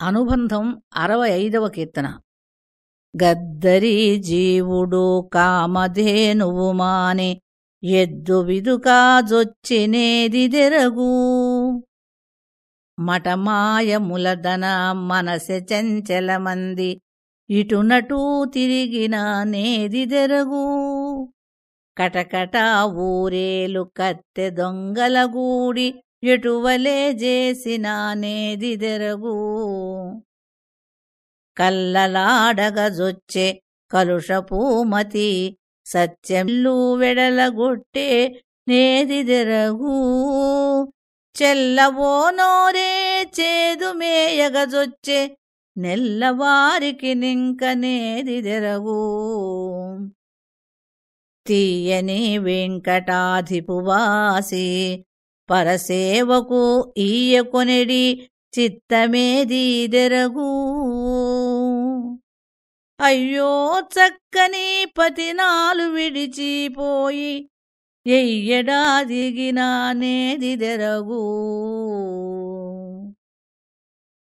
అనుబంధం అరవై ఐదవ కీర్తన. గద్దరి జీవుడు కామధేనువు మాని ఎద్దు విదుకాజొచ్చినేది దెరగు మటమాయములదన మనసె చెంచలమంది ఇటునటూ తిరిగిన నేది దెరగు కటకట ఊరేలు కత్తె దొంగలగూడి ఎటువలే చేసినానేదిదెరగు నేది దెరగు కల్లలాడగజొచ్చే కలుషపూమతి సత్యమిల్లు వెడలగొట్టే నేది దెరగు చెల్లవో నోరే చేదు మేయగజొచ్చే నెల్లవారికి నింకనేదిదెరగు నేది దెరగు తీయని వెంకటాధిపువాసి పరసేవకు ఈయకొనిడి చిత్తమేది దెరగు అయ్యో చక్కని పతినాలు విడిచిపోయి ఎయ్యడా దిగినా నేది దెరగు